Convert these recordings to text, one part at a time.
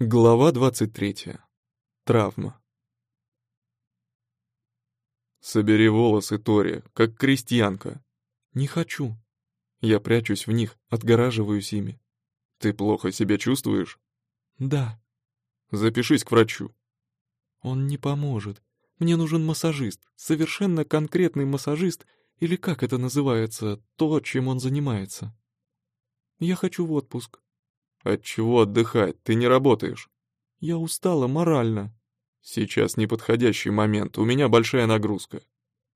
Глава 23. Травма. «Собери волосы, Тори, как крестьянка». «Не хочу». Я прячусь в них, отгораживаюсь ими. «Ты плохо себя чувствуешь?» «Да». «Запишись к врачу». «Он не поможет. Мне нужен массажист, совершенно конкретный массажист, или как это называется, то, чем он занимается. Я хочу в отпуск». От чего отдыхать? Ты не работаешь. Я устала морально. Сейчас неподходящий момент, у меня большая нагрузка.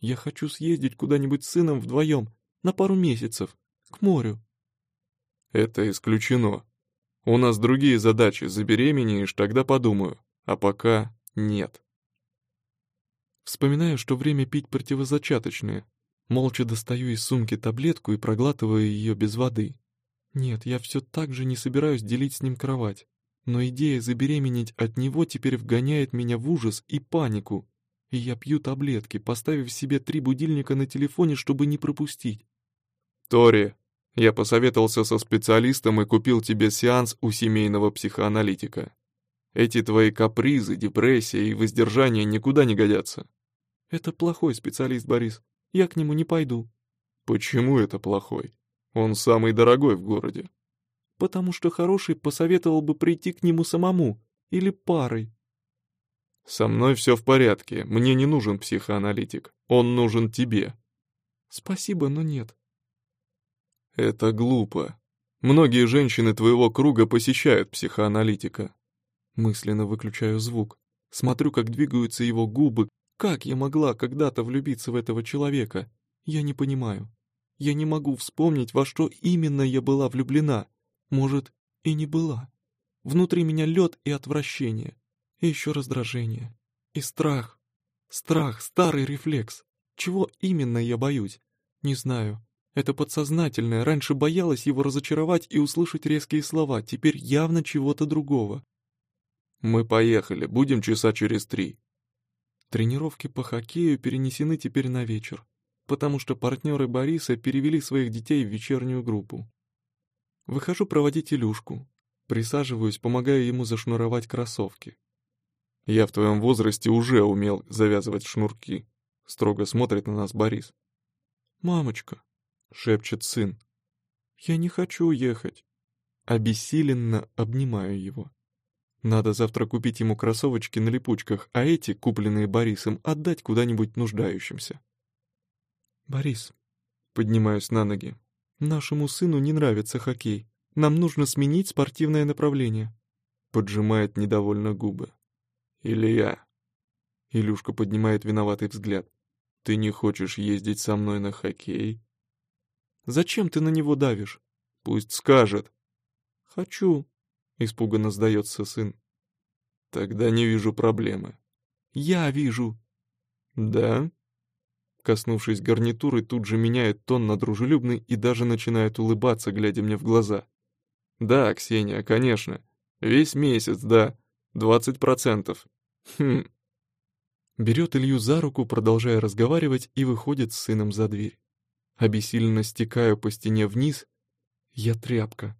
Я хочу съездить куда-нибудь с сыном вдвоем, на пару месяцев, к морю. Это исключено. У нас другие задачи, забеременеешь, тогда подумаю. А пока нет. Вспоминаю, что время пить противозачаточные. Молча достаю из сумки таблетку и проглатываю ее без воды. Нет, я все так же не собираюсь делить с ним кровать. Но идея забеременеть от него теперь вгоняет меня в ужас и панику. И я пью таблетки, поставив себе три будильника на телефоне, чтобы не пропустить. Тори, я посоветовался со специалистом и купил тебе сеанс у семейного психоаналитика. Эти твои капризы, депрессия и воздержание никуда не годятся. Это плохой специалист, Борис. Я к нему не пойду. Почему это плохой? Он самый дорогой в городе. Потому что хороший посоветовал бы прийти к нему самому или парой. Со мной все в порядке, мне не нужен психоаналитик, он нужен тебе. Спасибо, но нет. Это глупо. Многие женщины твоего круга посещают психоаналитика. Мысленно выключаю звук. Смотрю, как двигаются его губы. Как я могла когда-то влюбиться в этого человека? Я не понимаю. Я не могу вспомнить, во что именно я была влюблена. Может, и не была. Внутри меня лед и отвращение. И еще раздражение. И страх. Страх, старый рефлекс. Чего именно я боюсь? Не знаю. Это подсознательное. Раньше боялась его разочаровать и услышать резкие слова. Теперь явно чего-то другого. Мы поехали. Будем часа через три. Тренировки по хоккею перенесены теперь на вечер потому что партнеры Бориса перевели своих детей в вечернюю группу. Выхожу проводить Илюшку, присаживаюсь, помогая ему зашнуровать кроссовки. «Я в твоем возрасте уже умел завязывать шнурки», — строго смотрит на нас Борис. «Мамочка», — шепчет сын, — «я не хочу ехать». Обессиленно обнимаю его. Надо завтра купить ему кроссовочки на липучках, а эти, купленные Борисом, отдать куда-нибудь нуждающимся. «Борис», — поднимаюсь на ноги, — «нашему сыну не нравится хоккей. Нам нужно сменить спортивное направление». Поджимает недовольно губы. «Илья». Илюшка поднимает виноватый взгляд. «Ты не хочешь ездить со мной на хоккей?» «Зачем ты на него давишь?» «Пусть скажет». «Хочу», — испуганно сдается сын. «Тогда не вижу проблемы». «Я вижу». «Да?» Коснувшись гарнитуры, тут же меняет тон на дружелюбный и даже начинает улыбаться, глядя мне в глаза. «Да, Ксения, конечно. Весь месяц, да. Двадцать процентов. Хм». Берет Илью за руку, продолжая разговаривать, и выходит с сыном за дверь. Обессиленно стекаю по стене вниз. Я тряпка.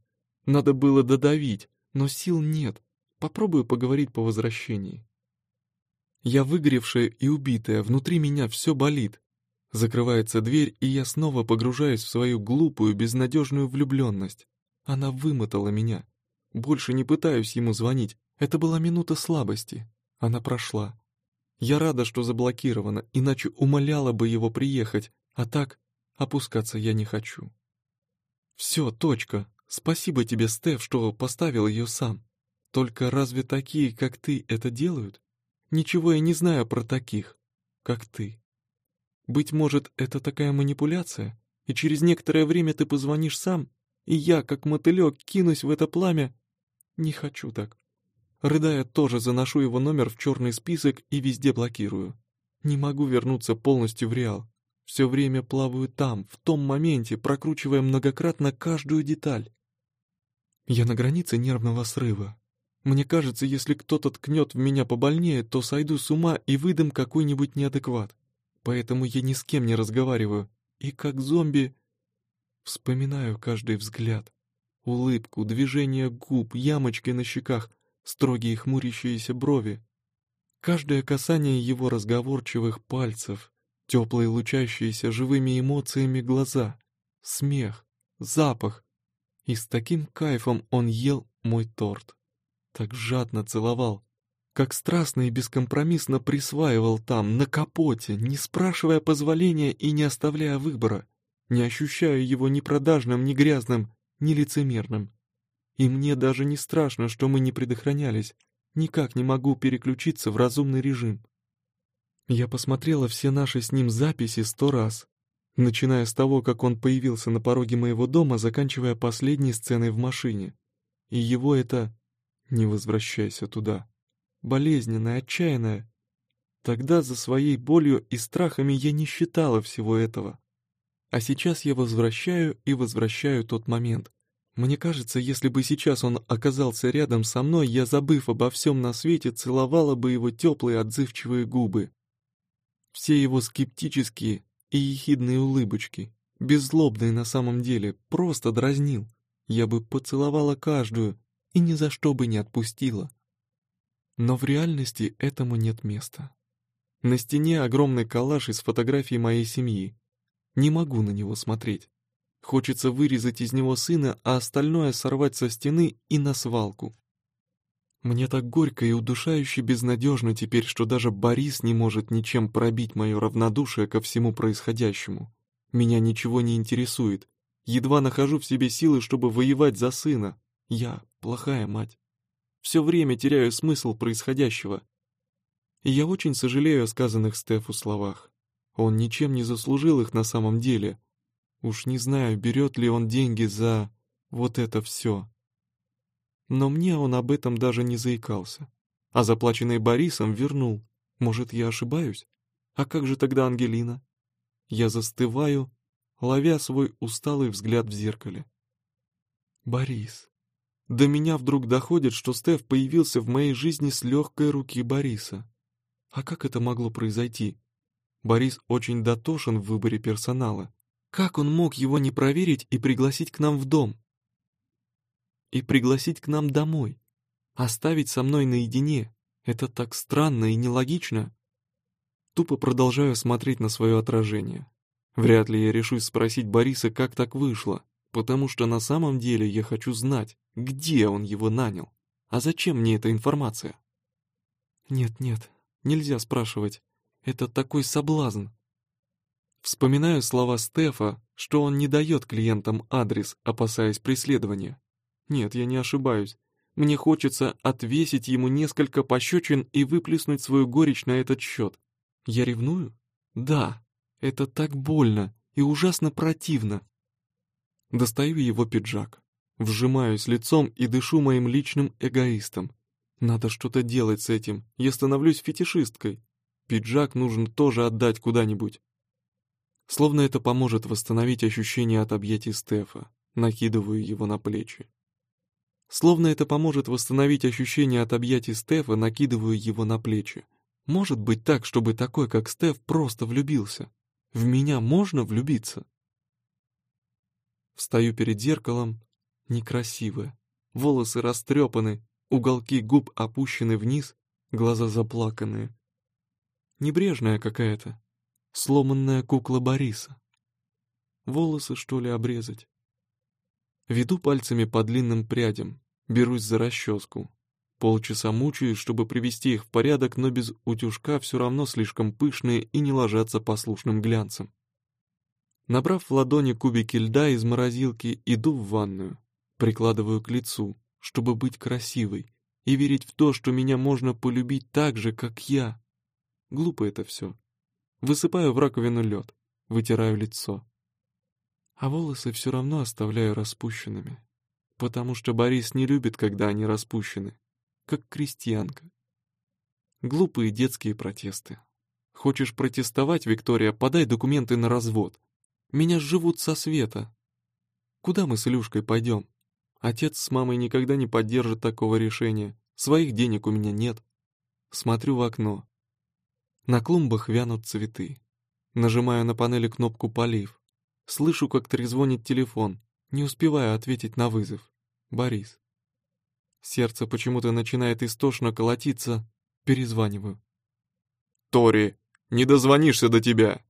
Надо было додавить, но сил нет. Попробую поговорить по возвращении. Я выгоревшая и убитая, внутри меня все болит. Закрывается дверь, и я снова погружаюсь в свою глупую, безнадежную влюбленность. Она вымотала меня. Больше не пытаюсь ему звонить. Это была минута слабости. Она прошла. Я рада, что заблокирована, иначе умоляла бы его приехать, а так опускаться я не хочу. Все, точка. Спасибо тебе, Стеф, что поставил ее сам. Только разве такие, как ты, это делают? Ничего я не знаю про таких, как ты. Быть может, это такая манипуляция, и через некоторое время ты позвонишь сам, и я, как мотылек, кинусь в это пламя? Не хочу так. Рыдая, тоже заношу его номер в черный список и везде блокирую. Не могу вернуться полностью в реал. Все время плаваю там, в том моменте, прокручивая многократно каждую деталь. Я на границе нервного срыва. Мне кажется, если кто-то ткнет в меня побольнее, то сойду с ума и выдам какой-нибудь неадекват поэтому я ни с кем не разговариваю, и как зомби вспоминаю каждый взгляд, улыбку, движение губ, ямочки на щеках, строгие хмурящиеся брови. Каждое касание его разговорчивых пальцев, теплые лучащиеся живыми эмоциями глаза, смех, запах. И с таким кайфом он ел мой торт. Так жадно целовал, как страстно и бескомпромиссно присваивал там, на капоте, не спрашивая позволения и не оставляя выбора, не ощущая его ни продажным, ни грязным, ни лицемерным. И мне даже не страшно, что мы не предохранялись, никак не могу переключиться в разумный режим. Я посмотрела все наши с ним записи сто раз, начиная с того, как он появился на пороге моего дома, заканчивая последней сценой в машине. И его это «не возвращайся туда» болезненная, отчаянная. Тогда за своей болью и страхами я не считала всего этого. А сейчас я возвращаю и возвращаю тот момент. Мне кажется, если бы сейчас он оказался рядом со мной, я, забыв обо всем на свете, целовала бы его теплые отзывчивые губы. Все его скептические и ехидные улыбочки, беззлобные на самом деле, просто дразнил. Я бы поцеловала каждую и ни за что бы не отпустила. Но в реальности этому нет места. На стене огромный коллаж из фотографий моей семьи. Не могу на него смотреть. Хочется вырезать из него сына, а остальное сорвать со стены и на свалку. Мне так горько и удушающе безнадежно теперь, что даже Борис не может ничем пробить мое равнодушие ко всему происходящему. Меня ничего не интересует. Едва нахожу в себе силы, чтобы воевать за сына. Я плохая мать. Все время теряю смысл происходящего. Я очень сожалею о сказанных Стефу словах. Он ничем не заслужил их на самом деле. Уж не знаю, берет ли он деньги за вот это все. Но мне он об этом даже не заикался. А заплаченный Борисом вернул. Может, я ошибаюсь? А как же тогда Ангелина? Я застываю, ловя свой усталый взгляд в зеркале. Борис. До меня вдруг доходит, что Стеф появился в моей жизни с легкой руки Бориса. А как это могло произойти? Борис очень дотошен в выборе персонала. Как он мог его не проверить и пригласить к нам в дом? И пригласить к нам домой? Оставить со мной наедине? Это так странно и нелогично. Тупо продолжаю смотреть на свое отражение. Вряд ли я решусь спросить Бориса, как так вышло потому что на самом деле я хочу знать, где он его нанял. А зачем мне эта информация? Нет-нет, нельзя спрашивать. Это такой соблазн. Вспоминаю слова Стефа, что он не дает клиентам адрес, опасаясь преследования. Нет, я не ошибаюсь. Мне хочется отвесить ему несколько пощечин и выплеснуть свою горечь на этот счет. Я ревную? Да, это так больно и ужасно противно. Достаю его пиджак. Вжимаюсь лицом и дышу моим личным эгоистом. Надо что-то делать с этим. Я становлюсь фетишисткой. Пиджак нужно тоже отдать куда-нибудь. Словно это поможет восстановить ощущение от объятий Стефа. Накидываю его на плечи. Словно это поможет восстановить ощущение от объятий Стефа, накидываю его на плечи. Может быть так, чтобы такой, как Стеф, просто влюбился. В меня можно влюбиться? Встаю перед зеркалом, некрасивая. Волосы растрепаны, уголки губ опущены вниз, глаза заплаканные. Небрежная какая-то, сломанная кукла Бориса. Волосы, что ли, обрезать? Веду пальцами по длинным прядям, берусь за расческу. Полчаса мучаюсь, чтобы привести их в порядок, но без утюжка все равно слишком пышные и не ложатся послушным глянцем. Набрав в ладони кубики льда из морозилки, иду в ванную. Прикладываю к лицу, чтобы быть красивой и верить в то, что меня можно полюбить так же, как я. Глупо это все. Высыпаю в раковину лед, вытираю лицо. А волосы все равно оставляю распущенными, потому что Борис не любит, когда они распущены, как крестьянка. Глупые детские протесты. Хочешь протестовать, Виктория, подай документы на развод. Меня живут со света. Куда мы с Илюшкой пойдем? Отец с мамой никогда не поддержат такого решения. Своих денег у меня нет. Смотрю в окно. На клумбах вянут цветы. Нажимаю на панели кнопку «Полив». Слышу, как трезвонит телефон. Не успеваю ответить на вызов. Борис. Сердце почему-то начинает истошно колотиться. Перезваниваю. «Тори, не дозвонишься до тебя!»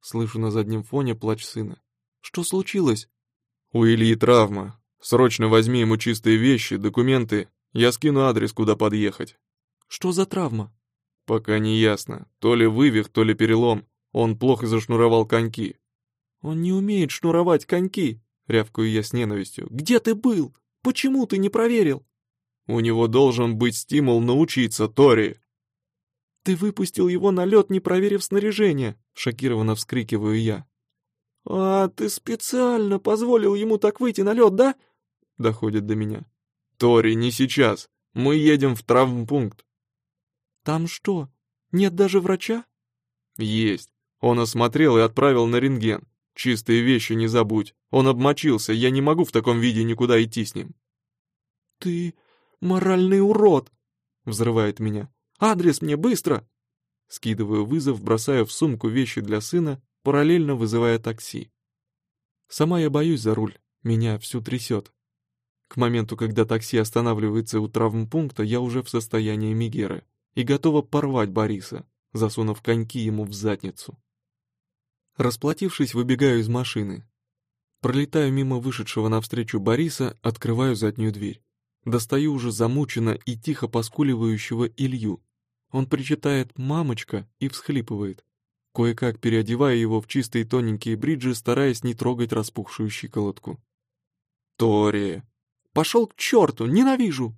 Слышу на заднем фоне плач сына. «Что случилось?» «У Ильи травма. Срочно возьми ему чистые вещи, документы. Я скину адрес, куда подъехать». «Что за травма?» «Пока не ясно. То ли вывих, то ли перелом. Он плохо зашнуровал коньки». «Он не умеет шнуровать коньки!» — рявкаю я с ненавистью. «Где ты был? Почему ты не проверил?» «У него должен быть стимул научиться, Тори!» «Ты выпустил его на лед, не проверив снаряжение!» — шокированно вскрикиваю я. «А ты специально позволил ему так выйти на лед, да?» — доходит до меня. «Тори, не сейчас. Мы едем в травмпункт». «Там что, нет даже врача?» «Есть. Он осмотрел и отправил на рентген. Чистые вещи не забудь. Он обмочился, я не могу в таком виде никуда идти с ним». «Ты моральный урод!» — взрывает меня. «Адрес мне быстро!» Скидываю вызов, бросаю в сумку вещи для сына, параллельно вызывая такси. Сама я боюсь за руль, меня всю трясет. К моменту, когда такси останавливается у травмпункта, я уже в состоянии Мигеры и готова порвать Бориса, засунув коньки ему в задницу. Расплатившись, выбегаю из машины. Пролетаю мимо вышедшего навстречу Бориса, открываю заднюю дверь. Достаю уже замученно и тихо поскуливающего Илью. Он причитает «мамочка» и всхлипывает. Кое-как переодеваю его в чистые тоненькие бриджи, стараясь не трогать распухшую щиколотку. «Тори!» «Пошел к черту! Ненавижу!»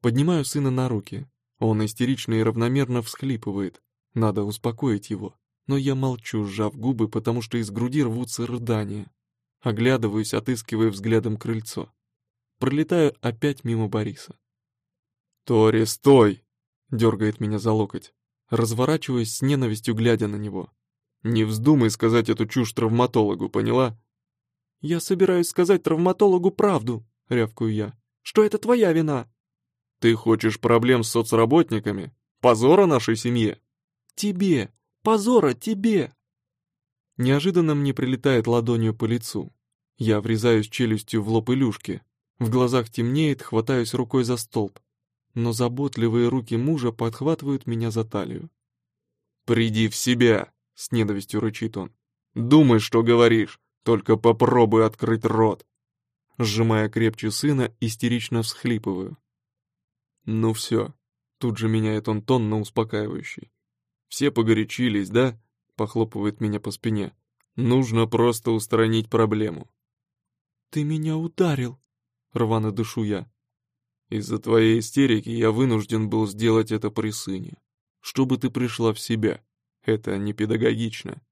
Поднимаю сына на руки. Он истерично и равномерно всхлипывает. Надо успокоить его. Но я молчу, сжав губы, потому что из груди рвутся рыдания. Оглядываюсь, отыскивая взглядом крыльцо. Пролетаю опять мимо Бориса. «Тори, стой!» — дергает меня за локоть. Разворачиваюсь с ненавистью, глядя на него. «Не вздумай сказать эту чушь травматологу, поняла?» «Я собираюсь сказать травматологу правду», — рявкаю я. «Что это твоя вина?» «Ты хочешь проблем с соцработниками? Позора нашей семье?» «Тебе! Позора тебе!» Неожиданно мне прилетает ладонью по лицу. Я врезаюсь челюстью в лоб Илюшки. В глазах темнеет, хватаюсь рукой за столб. Но заботливые руки мужа подхватывают меня за талию. «Приди в себя!» — с ненавистью рычит он. «Думай, что говоришь, только попробуй открыть рот!» Сжимая крепче сына, истерично всхлипываю. «Ну все», — тут же меняет он тон на успокаивающий. «Все погорячились, да?» — похлопывает меня по спине. «Нужно просто устранить проблему». «Ты меня ударил», — рвано дышу я. «Из-за твоей истерики я вынужден был сделать это при сыне, чтобы ты пришла в себя. Это не педагогично».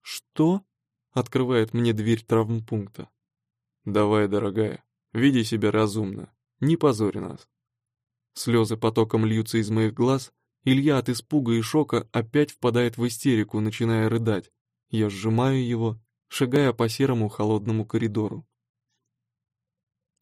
«Что?» — открывает мне дверь травмпункта. «Давай, дорогая, веди себя разумно, не позорь нас». Слезы потоком льются из моих глаз, Илья от испуга и шока опять впадает в истерику, начиная рыдать. Я сжимаю его, шагая по серому холодному коридору.